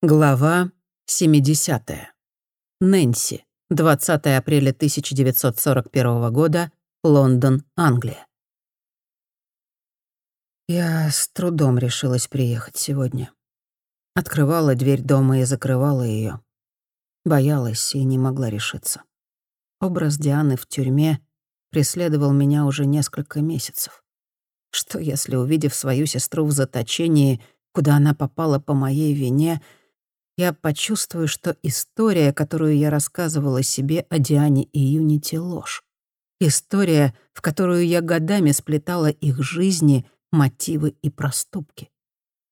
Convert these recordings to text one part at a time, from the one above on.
Глава 70. Нэнси. 20 апреля 1941 года. Лондон, Англия. Я с трудом решилась приехать сегодня. Открывала дверь дома и закрывала ее. Боялась и не могла решиться. Образ Дианы в тюрьме преследовал меня уже несколько месяцев. Что если, увидев свою сестру в заточении, куда она попала по моей вине — я почувствую, что история, которую я рассказывала себе о Диане и Юнити, — ложь. История, в которую я годами сплетала их жизни, мотивы и проступки.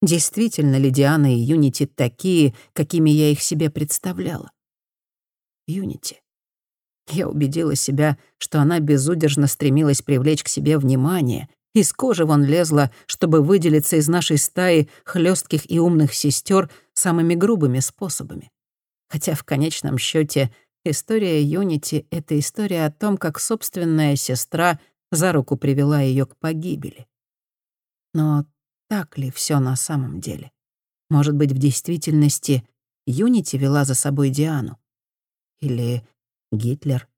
Действительно ли Диана и Юнити такие, какими я их себе представляла? Юнити. Я убедила себя, что она безудержно стремилась привлечь к себе внимание, из кожи вон лезла, чтобы выделиться из нашей стаи хлестких и умных сестер самыми грубыми способами. Хотя в конечном счете история Юнити — это история о том, как собственная сестра за руку привела ее к погибели. Но так ли все на самом деле? Может быть, в действительности Юнити вела за собой Диану? Или Гитлер?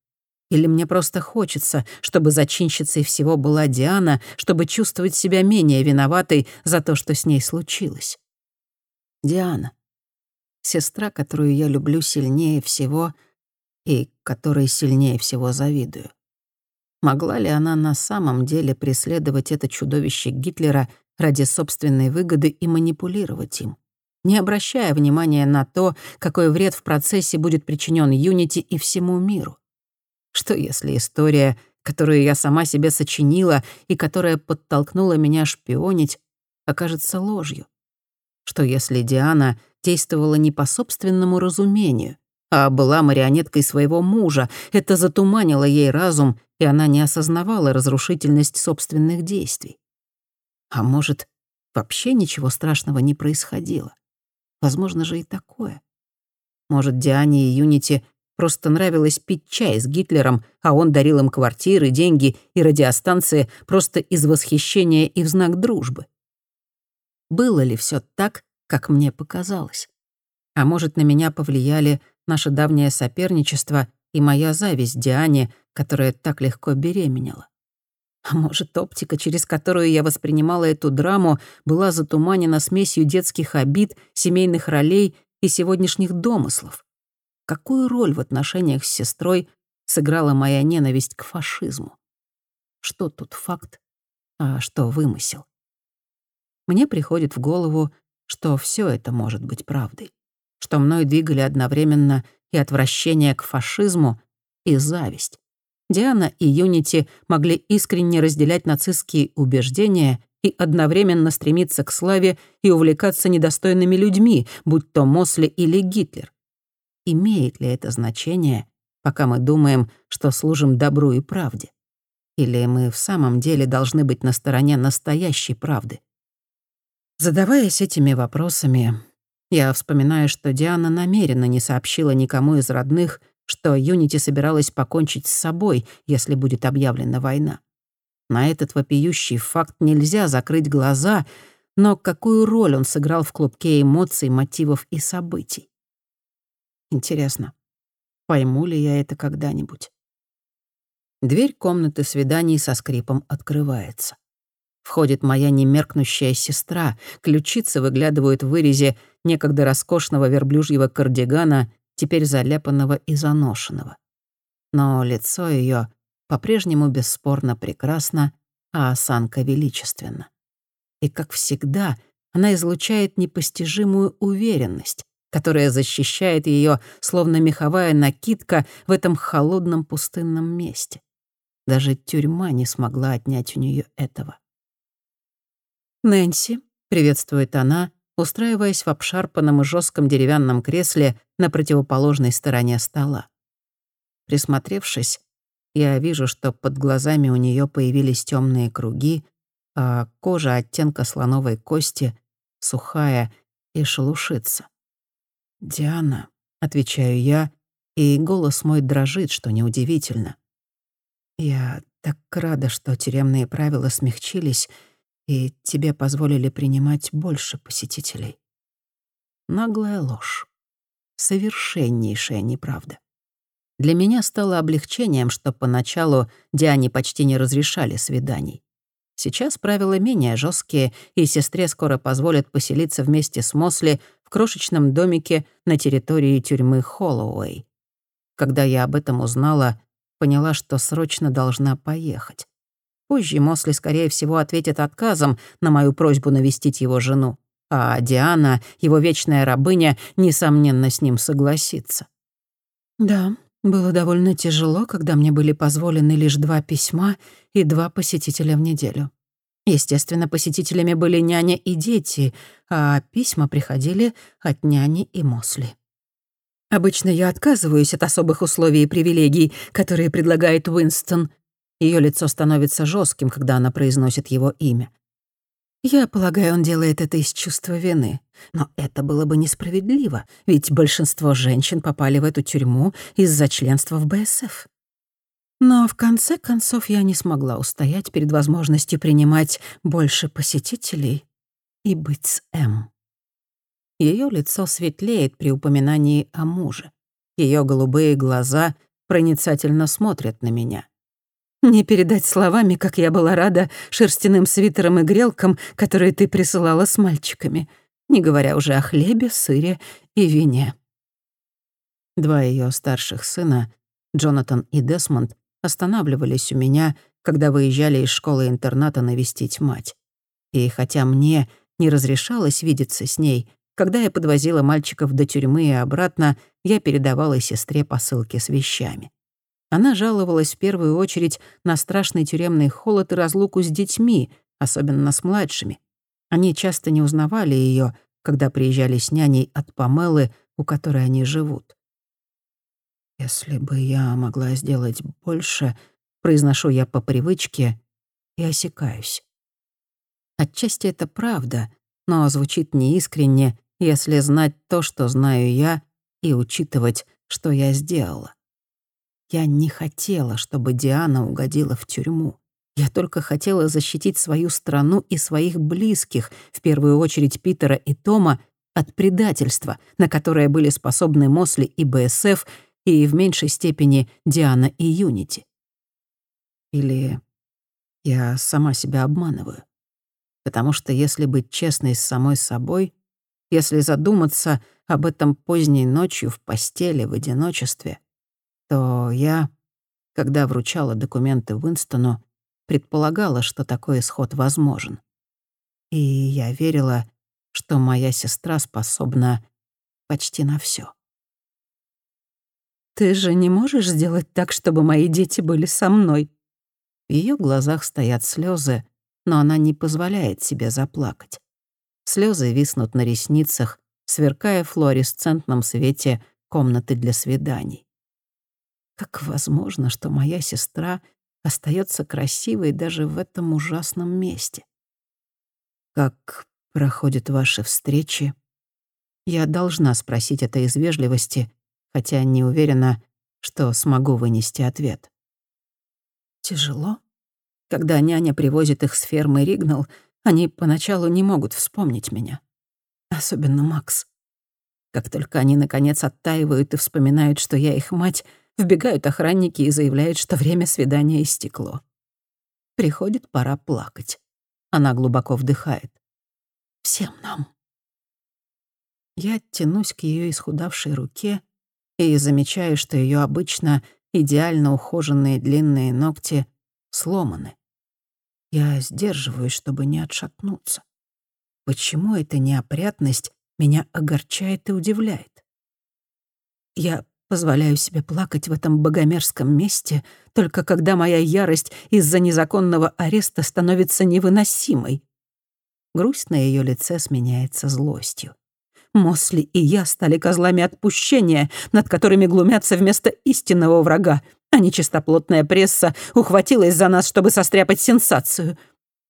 Или мне просто хочется, чтобы зачинщицей всего была Диана, чтобы чувствовать себя менее виноватой за то, что с ней случилось? Диана. Сестра, которую я люблю сильнее всего и которой сильнее всего завидую. Могла ли она на самом деле преследовать это чудовище Гитлера ради собственной выгоды и манипулировать им, не обращая внимания на то, какой вред в процессе будет причинен Юнити и всему миру? Что если история, которую я сама себе сочинила и которая подтолкнула меня шпионить, окажется ложью? Что если Диана действовала не по собственному разумению, а была марионеткой своего мужа, это затуманило ей разум, и она не осознавала разрушительность собственных действий? А может, вообще ничего страшного не происходило? Возможно же и такое. Может, Диане и Юнити Просто нравилось пить чай с Гитлером, а он дарил им квартиры, деньги и радиостанции просто из восхищения и в знак дружбы. Было ли все так, как мне показалось? А может, на меня повлияли наше давнее соперничество и моя зависть Диане, которая так легко беременела? А может, оптика, через которую я воспринимала эту драму, была затуманена смесью детских обид, семейных ролей и сегодняшних домыслов? Какую роль в отношениях с сестрой сыграла моя ненависть к фашизму? Что тут факт, а что вымысел? Мне приходит в голову, что все это может быть правдой, что мной двигали одновременно и отвращение к фашизму, и зависть. Диана и Юнити могли искренне разделять нацистские убеждения и одновременно стремиться к славе и увлекаться недостойными людьми, будь то Мосли или Гитлер имеет ли это значение, пока мы думаем, что служим добру и правде? Или мы в самом деле должны быть на стороне настоящей правды? Задаваясь этими вопросами, я вспоминаю, что Диана намеренно не сообщила никому из родных, что Юнити собиралась покончить с собой, если будет объявлена война. На этот вопиющий факт нельзя закрыть глаза, но какую роль он сыграл в клубке эмоций, мотивов и событий? Интересно, пойму ли я это когда-нибудь? Дверь комнаты свиданий со скрипом открывается. Входит моя немеркнущая сестра, ключицы выглядывают в вырезе некогда роскошного верблюжьего кардигана, теперь заляпанного и заношенного. Но лицо ее по-прежнему бесспорно прекрасно, а осанка величественна. И, как всегда, она излучает непостижимую уверенность, которая защищает ее, словно меховая накидка в этом холодном пустынном месте. Даже тюрьма не смогла отнять у нее этого. «Нэнси», — приветствует она, устраиваясь в обшарпанном и жестком деревянном кресле на противоположной стороне стола. Присмотревшись, я вижу, что под глазами у нее появились темные круги, а кожа оттенка слоновой кости сухая и шелушится. «Диана», — отвечаю я, и голос мой дрожит, что неудивительно. «Я так рада, что тюремные правила смягчились, и тебе позволили принимать больше посетителей». Наглая ложь. Совершеннейшая неправда. Для меня стало облегчением, что поначалу Диане почти не разрешали свиданий. Сейчас правила менее жесткие, и сестре скоро позволят поселиться вместе с Мосли в крошечном домике на территории тюрьмы Холлоуэй. Когда я об этом узнала, поняла, что срочно должна поехать. Позже Мосли, скорее всего, ответит отказом на мою просьбу навестить его жену, а Диана, его вечная рабыня, несомненно, с ним согласится. Да, было довольно тяжело, когда мне были позволены лишь два письма и два посетителя в неделю. Естественно, посетителями были няня и дети, а письма приходили от няни и Мосли. Обычно я отказываюсь от особых условий и привилегий, которые предлагает Уинстон. Ее лицо становится жестким, когда она произносит его имя. Я полагаю, он делает это из чувства вины. Но это было бы несправедливо, ведь большинство женщин попали в эту тюрьму из-за членства в БСФ. Но в конце концов я не смогла устоять перед возможностью принимать больше посетителей и быть с М. Ее лицо светлеет при упоминании о муже. Ее голубые глаза проницательно смотрят на меня. Не передать словами, как я была рада шерстяным свитерам и грелкам, которые ты присылала с мальчиками, не говоря уже о хлебе, сыре и вине. Два ее старших сына, Джонатан и Десмонд, останавливались у меня, когда выезжали из школы-интерната навестить мать. И хотя мне не разрешалось видеться с ней, когда я подвозила мальчиков до тюрьмы и обратно, я передавала сестре посылки с вещами. Она жаловалась в первую очередь на страшный тюремный холод и разлуку с детьми, особенно с младшими. Они часто не узнавали ее, когда приезжали с няней от Памелы, у которой они живут. «Если бы я могла сделать больше», произношу я по привычке и осекаюсь. Отчасти это правда, но звучит неискренне, если знать то, что знаю я, и учитывать, что я сделала. Я не хотела, чтобы Диана угодила в тюрьму. Я только хотела защитить свою страну и своих близких, в первую очередь Питера и Тома, от предательства, на которое были способны Мосли и БСФ, и в меньшей степени Диана и Юнити. Или я сама себя обманываю. Потому что если быть честной с самой собой, если задуматься об этом поздней ночью в постели в одиночестве, то я, когда вручала документы Уинстону, предполагала, что такой исход возможен. И я верила, что моя сестра способна почти на все. «Ты же не можешь сделать так, чтобы мои дети были со мной?» В ее глазах стоят слезы, но она не позволяет себе заплакать. Слезы виснут на ресницах, сверкая в флуоресцентном свете комнаты для свиданий. Как возможно, что моя сестра остается красивой даже в этом ужасном месте? Как проходят ваши встречи? Я должна спросить это из вежливости, хотя не уверена, что смогу вынести ответ. Тяжело? Когда няня привозит их с фермы Ригнал, они поначалу не могут вспомнить меня. Особенно Макс. Как только они, наконец, оттаивают и вспоминают, что я их мать, Вбегают охранники и заявляют, что время свидания истекло. Приходит пора плакать. Она глубоко вдыхает. «Всем нам». Я тянусь к ее исхудавшей руке и замечаю, что ее обычно идеально ухоженные длинные ногти сломаны. Я сдерживаюсь, чтобы не отшатнуться. Почему эта неопрятность меня огорчает и удивляет? Я Позволяю себе плакать в этом богомерзком месте, только когда моя ярость из-за незаконного ареста становится невыносимой. Грусть на ее лице сменяется злостью. Мосли и я стали козлами отпущения, над которыми глумятся вместо истинного врага, а нечистоплотная пресса ухватилась за нас, чтобы состряпать сенсацию.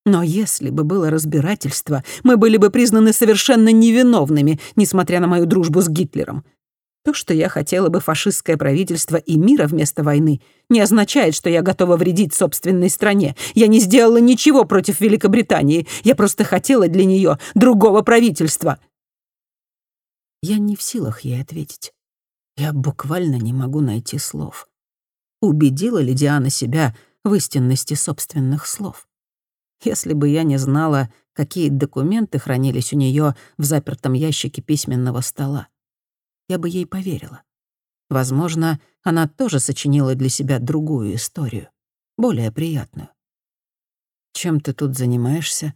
Но если бы было разбирательство, мы были бы признаны совершенно невиновными, несмотря на мою дружбу с Гитлером. То, что я хотела бы фашистское правительство и мира вместо войны, не означает, что я готова вредить собственной стране. Я не сделала ничего против Великобритании. Я просто хотела для нее другого правительства. Я не в силах ей ответить. Я буквально не могу найти слов. Убедила ли Диана себя в истинности собственных слов? Если бы я не знала, какие документы хранились у нее в запертом ящике письменного стола, я бы ей поверила. Возможно, она тоже сочинила для себя другую историю, более приятную. «Чем ты тут занимаешься?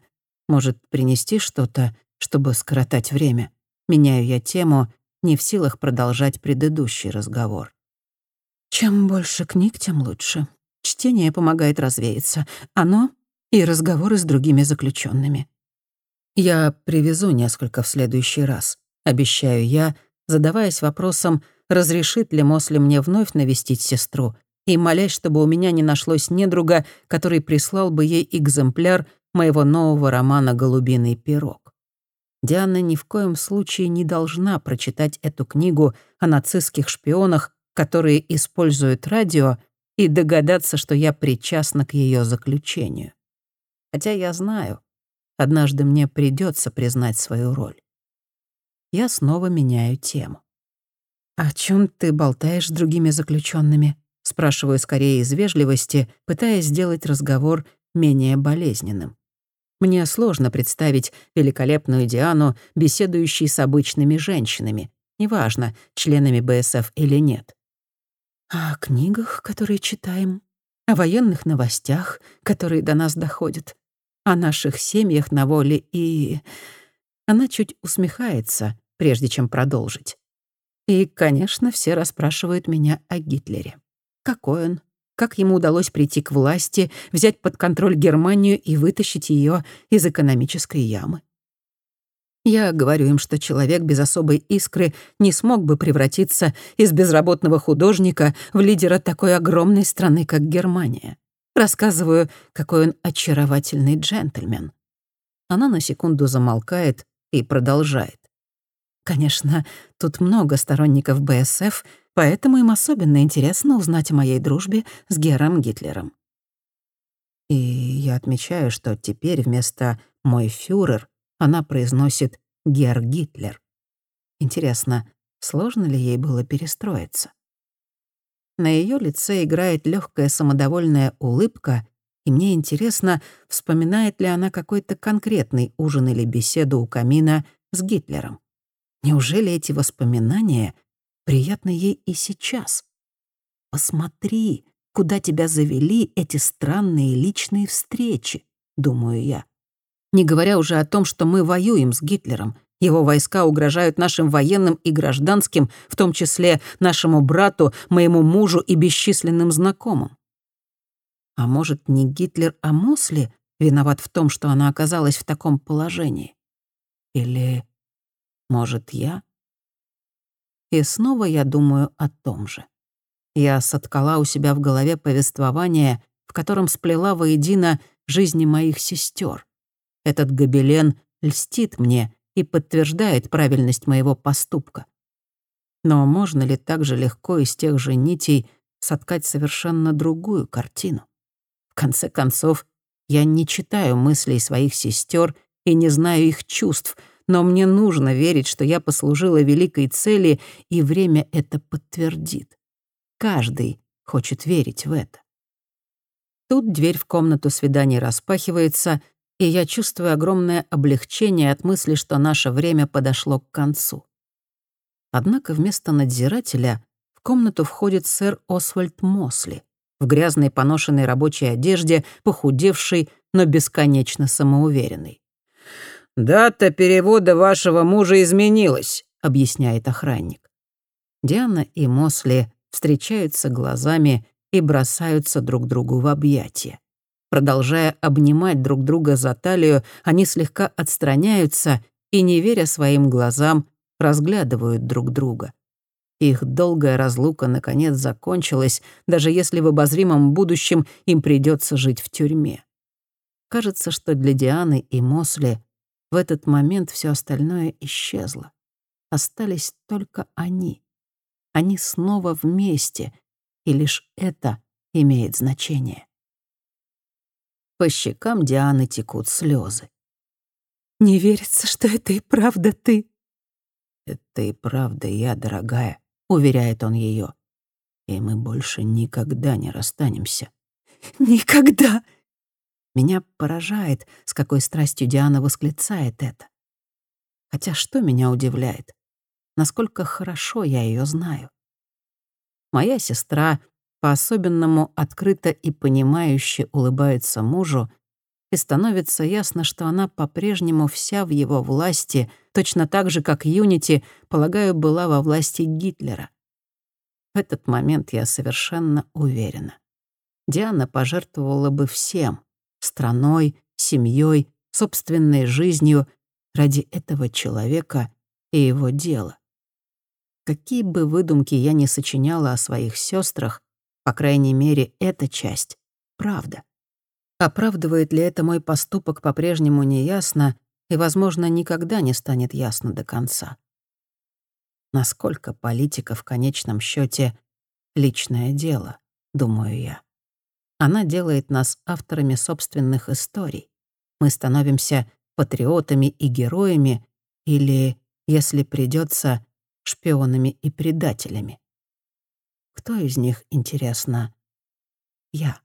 Может, принести что-то, чтобы скоротать время?» Меняю я тему, не в силах продолжать предыдущий разговор. Чем больше книг, тем лучше. Чтение помогает развеяться. Оно и разговоры с другими заключенными. Я привезу несколько в следующий раз, обещаю я, задаваясь вопросом, разрешит ли Мосли мне вновь навестить сестру, и молясь, чтобы у меня не нашлось недруга, который прислал бы ей экземпляр моего нового романа «Голубиный пирог». Диана ни в коем случае не должна прочитать эту книгу о нацистских шпионах, которые используют радио, и догадаться, что я причастна к ее заключению. Хотя я знаю, однажды мне придется признать свою роль. Я снова меняю тему. «О чем ты болтаешь с другими заключенными? Спрашиваю скорее из вежливости, пытаясь сделать разговор менее болезненным. Мне сложно представить великолепную Диану, беседующей с обычными женщинами, неважно, членами БСФ или нет. О книгах, которые читаем, о военных новостях, которые до нас доходят, о наших семьях на воле и... Она чуть усмехается, прежде чем продолжить. И, конечно, все расспрашивают меня о Гитлере. Какой он? Как ему удалось прийти к власти, взять под контроль Германию и вытащить ее из экономической ямы? Я говорю им, что человек без особой искры не смог бы превратиться из безработного художника в лидера такой огромной страны, как Германия. Рассказываю, какой он очаровательный джентльмен. Она на секунду замолкает и продолжает. Конечно, тут много сторонников БСФ, поэтому им особенно интересно узнать о моей дружбе с Гером Гитлером. И я отмечаю, что теперь вместо «мой фюрер» она произносит «Гер Гитлер». Интересно, сложно ли ей было перестроиться? На ее лице играет легкая самодовольная улыбка, и мне интересно, вспоминает ли она какой-то конкретный ужин или беседу у камина с Гитлером. Неужели эти воспоминания приятны ей и сейчас? Посмотри, куда тебя завели эти странные личные встречи, думаю я. Не говоря уже о том, что мы воюем с Гитлером. Его войска угрожают нашим военным и гражданским, в том числе нашему брату, моему мужу и бесчисленным знакомым. А может, не Гитлер, а Мосли виноват в том, что она оказалась в таком положении? Или может, я? И снова я думаю о том же. Я соткала у себя в голове повествование, в котором сплела воедино жизни моих сестер. Этот гобелен льстит мне и подтверждает правильность моего поступка. Но можно ли так же легко из тех же нитей соткать совершенно другую картину? В конце концов, я не читаю мыслей своих сестер и не знаю их чувств — но мне нужно верить, что я послужила великой цели, и время это подтвердит. Каждый хочет верить в это. Тут дверь в комнату свиданий распахивается, и я чувствую огромное облегчение от мысли, что наше время подошло к концу. Однако вместо надзирателя в комнату входит сэр Освальд Мосли в грязной поношенной рабочей одежде, похудевший, но бесконечно самоуверенный. «Дата перевода вашего мужа изменилась», — объясняет охранник. Диана и Мосли встречаются глазами и бросаются друг другу в объятия. Продолжая обнимать друг друга за талию, они слегка отстраняются и, не веря своим глазам, разглядывают друг друга. Их долгая разлука наконец закончилась, даже если в обозримом будущем им придется жить в тюрьме. Кажется, что для Дианы и Мосли в этот момент все остальное исчезло. Остались только они. Они снова вместе, и лишь это имеет значение. По щекам Дианы текут слезы. «Не верится, что это и правда ты», «Это и правда я, дорогая», — уверяет он ее. «И мы больше никогда не расстанемся». «Никогда!» Меня поражает, с какой страстью Диана восклицает это. Хотя что меня удивляет? Насколько хорошо я ее знаю. Моя сестра по-особенному открыто и понимающе улыбается мужу, и становится ясно, что она по-прежнему вся в его власти, точно так же, как Юнити, полагаю, была во власти Гитлера. В этот момент я совершенно уверена. Диана пожертвовала бы всем — страной, семьей, собственной жизнью ради этого человека и его дела. Какие бы выдумки я ни сочиняла о своих сестрах, по крайней мере, эта часть — правда. Оправдывает ли это мой поступок по-прежнему неясно и, возможно, никогда не станет ясно до конца. Насколько политика в конечном счете личное дело, думаю я. Она делает нас авторами собственных историй. Мы становимся патриотами и героями или, если придется, шпионами и предателями. Кто из них, интересно, я?